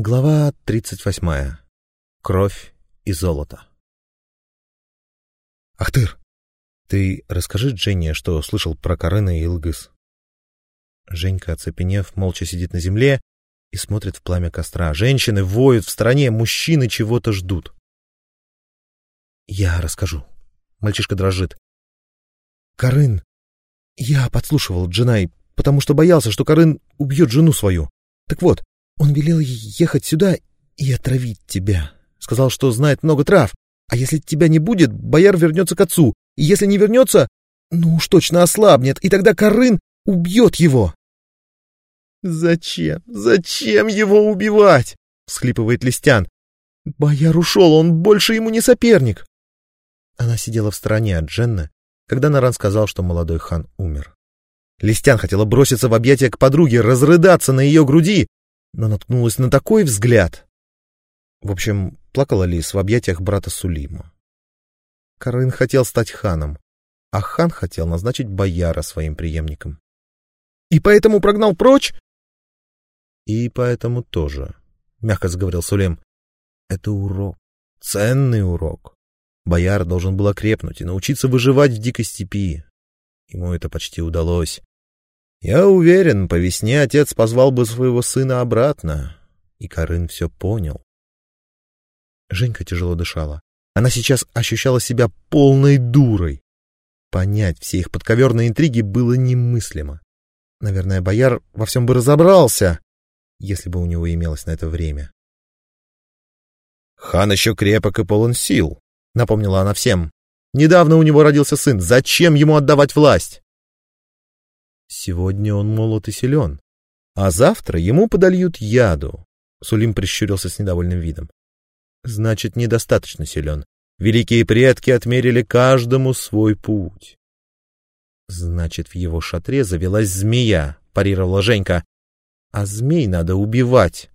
Глава 38. Кровь и золото. Ахтыр, ты расскажи Дженне, что слышал про Карена и Илгыс. Женька, оцепенев, молча сидит на земле и смотрит в пламя костра. Женщины воют в стороне, мужчины чего-то ждут. Я расскажу. Мальчишка дрожит. Карын. Я подслушивал Джинай, потому что боялся, что Карын убьет жену свою. Так вот, он велел ехать сюда и отравить тебя. Сказал, что знает много трав. А если тебя не будет, бояр вернется к отцу. И если не вернется, ну уж точно ослабнет, и тогда Карын убьет его. «Зачем? Зачем его убивать?» — всхлипывает Листян. «Бояр ушел, он больше ему не соперник». Она сидела в стороне от Дженны, когда Наран сказал, что молодой хан умер. Листян хотела броситься в объятия к подруге, разрыдаться на ее груди, но наткнулась на такой взгляд. В общем, плакала Лис в объятиях брата Сулима. Карын хотел стать ханом, а хан хотел назначить бояра своим преемником. «И поэтому прогнал прочь?» «И поэтому тоже», — мягко заговорил Сулим. «Это урок, ценный урок. Бояр должен был окрепнуть и научиться выживать в дикой степи. Ему это почти удалось. Я уверен, по весне отец позвал бы своего сына обратно, и Карын все понял. Женька тяжело дышала. Она сейчас ощущала себя полной дурой. Понять все их подковерные интриги было немыслимо. Наверное, бояр во всем бы разобрался, если бы у него имелось на это время. «Хан еще крепок и полон сил», — напомнила она всем. «Недавно у него родился сын. Зачем ему отдавать власть?» «Сегодня он молод и силен, а завтра ему подольют яду», — Сулим прищурился с недовольным видом. «Значит, недостаточно силен. Великие предки отмерили каждому свой путь». «Значит, в его шатре завелась змея», — парировала Женька. «А змей надо убивать».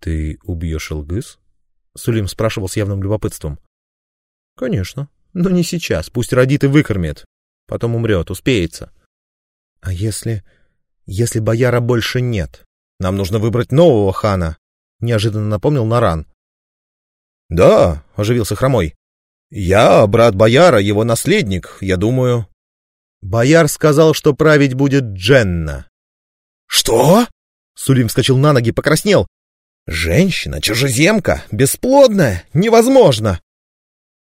«Ты убьешь Илгыс?» Сулим спрашивал с явным любопытством. «Конечно. Но не сейчас. Пусть родит и выкормит. Потом умрет, успеется». «А если... если бояра больше нет? Нам нужно выбрать нового хана», — неожиданно напомнил Наран. «Да», — оживился Хромой. «Я брат бояра, его наследник, я думаю». Бояр сказал, что править будет Дженна. «Что?» — Сулим вскочил на ноги, покраснел. Женщина, чужеземка, бесплодная, невозможно.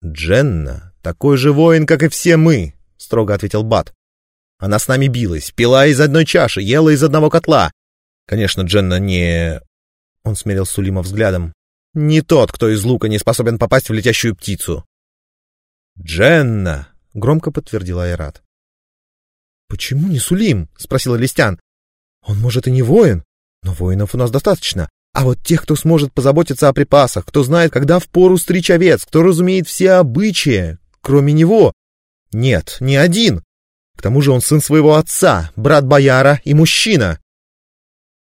Дженна такой же воин, как и все мы, строго ответил Бат. Она с нами билась, пила из одной чаши, ела из одного котла. Конечно, Дженна не... Он смерил Сулима взглядом. Не тот, кто из лука не способен попасть в летящую птицу. Дженна, громко подтвердил Айрат. Почему не Сулим? спросила Листян. Он, может, и не воин, но воинов у нас достаточно. А вот тех, кто сможет позаботиться о припасах, кто знает, когда впору стричь овец, кто разумеет все обычаи, кроме него, нет, не один. К тому же он сын своего отца, брат бояра и мужчина.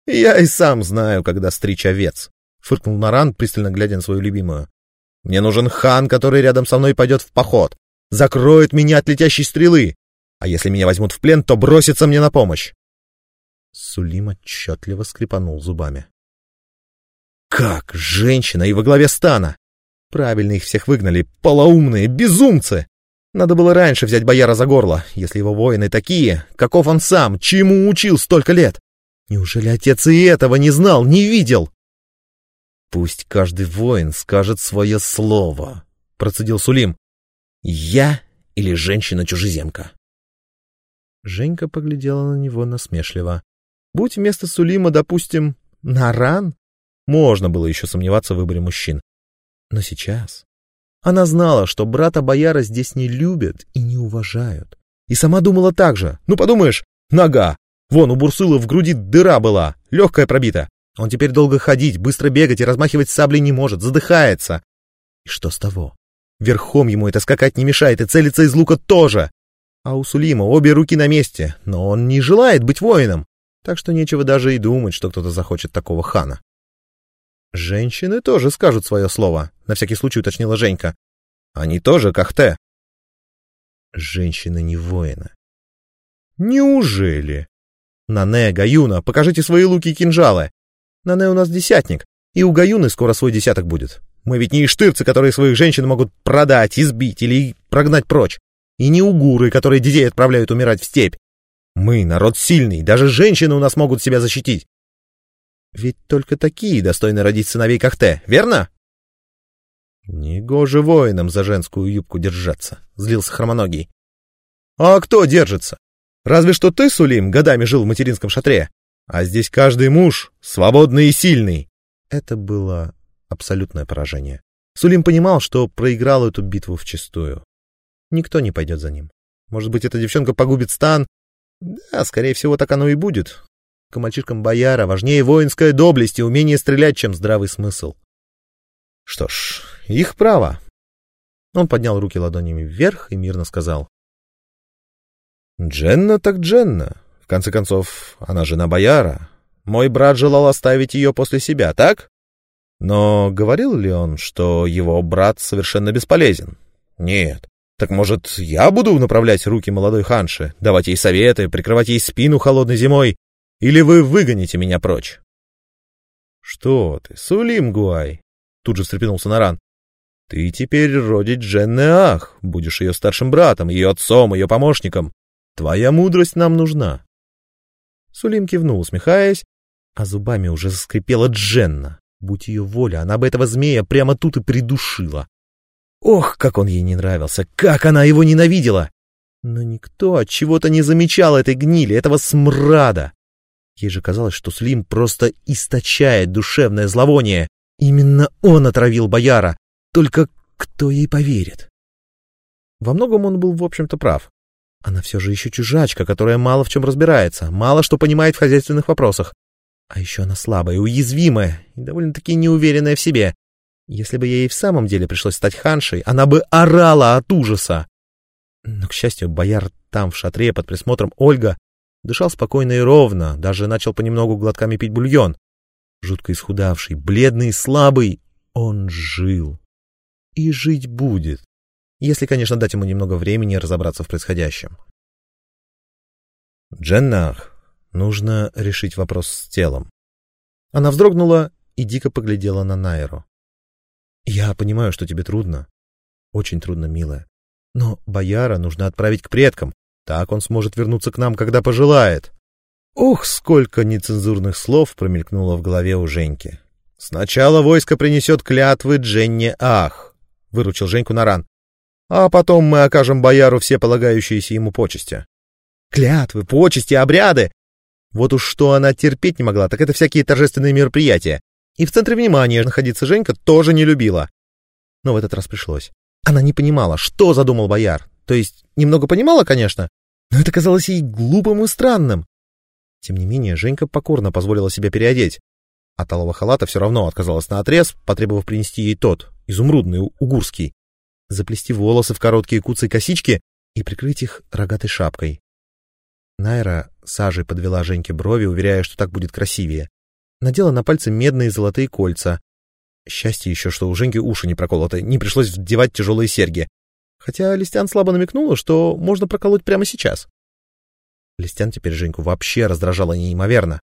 Я и сам знаю, когда стричь овец, фыркнул Наран, пристально глядя на свою любимую. Мне нужен хан, который рядом со мной пойдет в поход, закроет меня от летящей стрелы, а если меня возьмут в плен, то бросится мне на помощь. Сулим отчетливо скрипанул зубами. Как женщина и во главе стана? Правильно их всех выгнали, полоумные, безумцы! Надо было раньше взять бояра за горло, если его воины такие, каков он сам, чему учил столько лет. Неужели отец и этого не знал, не видел? Пусть каждый воин скажет свое слово, процедил Сулим. Я или женщина-чужеземка? Женька поглядела на него насмешливо. Будь вместо Сулима, допустим, Наран, можно было еще сомневаться в выборе мужчин. Но сейчас... Она знала, что брата Бояра здесь не любят и не уважают. И сама думала так же. Ну, подумаешь, нога. Вон, у Бурсыла в груди дыра была, легкая пробита. Он теперь долго ходить, быстро бегать и размахивать саблей не может, задыхается. И что с того? Верхом ему это скакать не мешает, и целиться из лука тоже. А у Сулима обе руки на месте, но он не желает быть воином. Так что нечего даже и думать, что кто-то захочет такого хана. «Женщины тоже скажут свое слово», — на всякий случай уточнила Женька. «Они тоже кахте». «Женщины не воины». «Неужели?» «Нане, Гаюна, покажите свои луки и кинжалы. Нане у нас десятник, и у Гаюны скоро свой десяток будет. Мы ведь не иштырцы, которые своих женщин могут продать, избить или прогнать прочь. И не угуры, которые детей отправляют умирать в степь. Мы народ сильный, даже женщины у нас могут себя защитить. Ведь только такие достойны родить сыновей Кахте, верно? Негоже воинам за женскую юбку держаться, злился хромоногий. А кто держится? Разве что ты, Сулим, годами жил в материнском шатре. А здесь каждый муж свободный и сильный. Это было абсолютное поражение. Сулим понимал, что проиграл эту битву вчистую. Никто не пойдет за ним. Может быть, эта девчонка погубит стан? Да, скорее всего, так оно и будет. К мальчишкам бояра важнее воинская доблесть и умение стрелять, чем здравый смысл. Что ж, их право. Он поднял руки ладонями вверх и мирно сказал. Дженна так Дженна. В конце концов, она жена бояра. Мой брат желал оставить ее после себя, так? Но говорил ли он, что его брат совершенно бесполезен? Нет. Так может, я буду направлять руки молодой ханши, давать ей советы, прикрывать ей спину холодной зимой? Или вы выгоните меня прочь? Что ты, Сулим Гуай? Тут же встрепенулся Наран. Ты теперь родить Дженны Ах, будешь ее старшим братом, ее отцом, ее помощником. Твоя мудрость нам нужна. Сулим кивнул, усмехаясь, а зубами уже заскрипела Дженна. Будь ее воля, она бы этого змея прямо тут и придушила. Ох, как он ей не нравился, как она его ненавидела! Но никто от чего-то не замечал этой гнили, этого смрада. Ей же казалось, что Слим просто источает душевное зловоние. Именно он отравил бояра. Только кто ей поверит? Во многом он был, в общем-то, прав. Она все же еще чужачка, которая мало в чем разбирается, мало что понимает в хозяйственных вопросах. А еще она слабая, уязвимая и довольно-таки неуверенная в себе. Если бы ей в самом деле пришлось стать ханшей, она бы орала от ужаса. Но, к счастью, бояр там, в шатре, под присмотром Ольга, дышал спокойно и ровно, даже начал понемногу глотками пить бульон. Жутко исхудавший, бледный и слабый, он жил. И жить будет, если, конечно, дать ему немного времени разобраться в происходящем. Дженнах, Нужно решить вопрос с телом. Она вздрогнула и дико поглядела на Найру. «Я понимаю, что тебе трудно. Очень трудно, милая. Но Бояра нужно отправить к предкам. Так он сможет вернуться к нам, когда пожелает». Ох, сколько нецензурных слов промелькнуло в голове у Женьки. «Сначала войско принесет клятвы Дженне Ах», — выручил Женьку Наран. «А потом мы окажем Бояру все полагающиеся ему почести». «Клятвы, почести, обряды! Вот уж что она терпеть не могла, так это всякие торжественные мероприятия. И в центре внимания находиться Женька тоже не любила. Но в этот раз пришлось. Она не понимала, что задумал бояр. То есть, немного понимала, конечно, но это казалось ей глупым и странным. Тем не менее, Женька покорно позволила себя переодеть. А талого халата все равно отказалась на отрез, потребовав принести ей тот, изумрудный, угурский. Заплести волосы в короткие куцы косички и прикрыть их рогатой шапкой. Найра сажей подвела Женьке брови, уверяя, что так будет красивее. Надела на пальцы медные золотые кольца. Счастье еще, что у Женьки уши не проколоты, не пришлось вдевать тяжелые серьги. Хотя Листян слабо намекнула, что можно проколоть прямо сейчас. Листян теперь Женьку вообще раздражала неимоверно.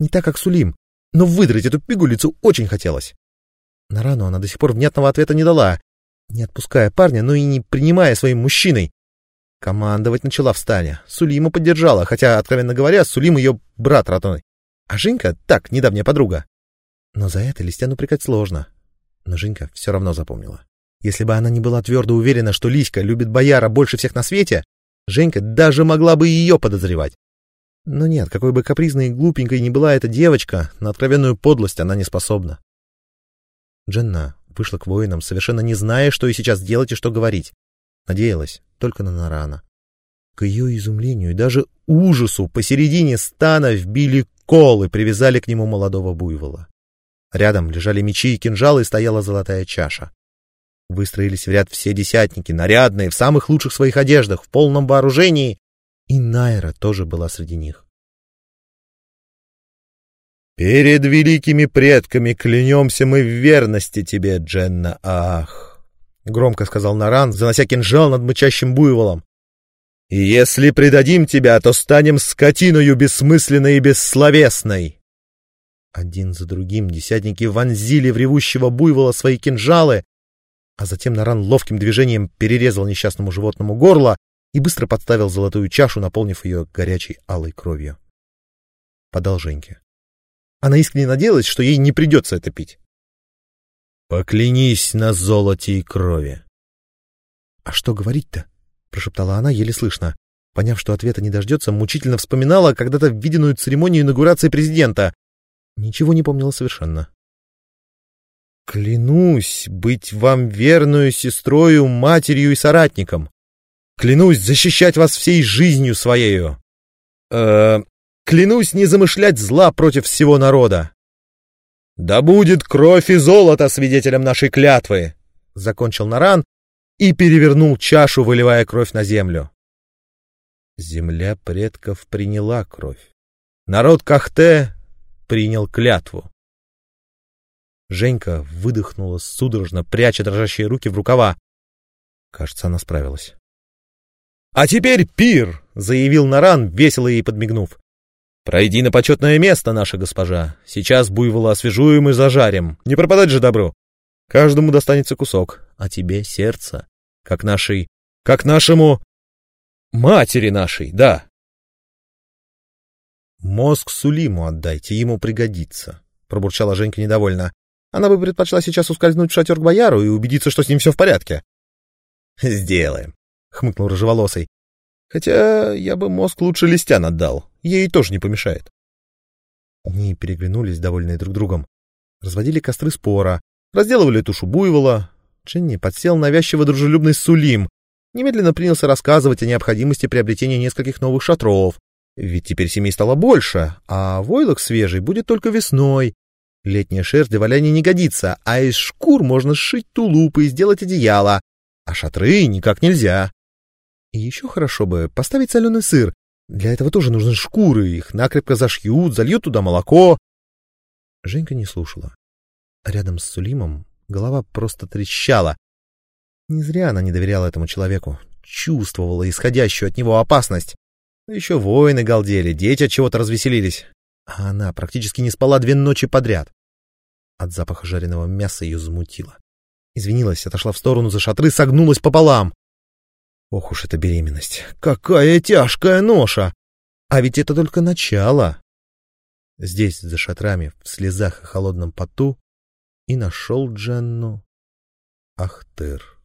Не так, как Сулим, но выдрать эту пигулицу очень хотелось. На рану она до сих пор внятного ответа не дала, не отпуская парня, но и не принимая своим мужчиной. Командовать начала в стане. Сулима поддержала, хотя, откровенно говоря, Сулим ее брат родной. А Женька так, недавняя подруга. Но за это Листян упрекать сложно. Но Женька все равно запомнила. Если бы она не была твердо уверена, что Лиська любит бояра больше всех на свете, Женька даже могла бы ее подозревать. Но нет, какой бы капризной и глупенькой ни была эта девочка, на откровенную подлость она не способна. Дженна вышла к воинам, совершенно не зная, что и сейчас делать и что говорить. Надеялась только на Нарана. К ее изумлению и даже ужасу посередине стана вбили кол и привязали к нему молодого буйвола. Рядом лежали мечи и кинжалы, и стояла золотая чаша. Выстроились в ряд все десятники, нарядные, в самых лучших своих одеждах, в полном вооружении, и Найра тоже была среди них. «Перед великими предками клянемся мы в верности тебе, Дженна Ах!» — громко сказал Наран, занося кинжал над мычащим буйволом. «И если предадим тебя, то станем скотиною бессмысленной и бессловесной!» Один за другим десятники вонзили в ревущего буйвола свои кинжалы, а затем Наран ловким движением перерезал несчастному животному горло и быстро подставил золотую чашу, наполнив ее горячей алой кровью. Подал Женьке. Она искренне надеялась, что ей не придется это пить. «Поклянись на золоте и крови!» «А что говорить-то?» — прошептала она еле слышно. Поняв, что ответа не дождется, мучительно вспоминала когда-то виденную церемонию инаугурации президента. Ничего не помнила совершенно. «Клянусь быть вам верную сестрою, матерью и соратником. Клянусь защищать вас всей жизнью своею. Э, клянусь не замышлять зла против всего народа. Да будет кровь и золото свидетелем нашей клятвы!» Закончил Наран и перевернул чашу, выливая кровь на землю. Земля предков приняла кровь. Народ Кахте принял клятву. Женька выдохнула судорожно, пряча дрожащие руки в рукава. Кажется, она справилась. «А теперь пир!» — заявил Наран, весело ей подмигнув. «Пройди на почетное место, наша госпожа. Сейчас буйвола освежуем и зажарим. Не пропадать же добру. Каждому достанется кусок, а тебе сердце, как нашей... как нашему... Матери нашей, да. Мозг Сулиму отдайте, ему пригодится, пробурчала Женька недовольно. Она бы предпочла сейчас ускользнуть в шатер к бояру и убедиться, что с ним все в порядке. Сделаем, хмыкнул рыжеволосый. Хотя я бы мозг лучше листян отдал, ей тоже не помешает. Они переглянулись, довольные друг другом. Разводили костры спора, разделывали тушу буйвола. Дженни подсел навязчиво дружелюбный Сулим, немедленно принялся рассказывать о необходимости приобретения нескольких новых шатров. Ведь теперь семей стало больше, а войлок свежий будет только весной. Летняя шерсть для валяния не годится, а из шкур можно сшить тулупы и сделать одеяло, а шатры никак нельзя. И еще хорошо бы поставить соленый сыр. Для этого тоже нужны шкуры, их накрепко зашьют, зальют туда молоко. Женька не слушала. Рядом с Сулимом голова просто трещала, не зря она не доверяла этому человеку, чувствовала исходящую от него опасность. Еще воины галдели, дети от чего-то развеселились. А она практически не спала две ночи подряд. От запаха жареного мяса ее замутило. Извинилась, отошла в сторону за шатры, согнулась пополам. Ох уж эта беременность! Какая тяжкая ноша! А ведь это только начало. Здесь, за шатрами, в слезах и холодном поту, и нашел Дженну Ахтыр.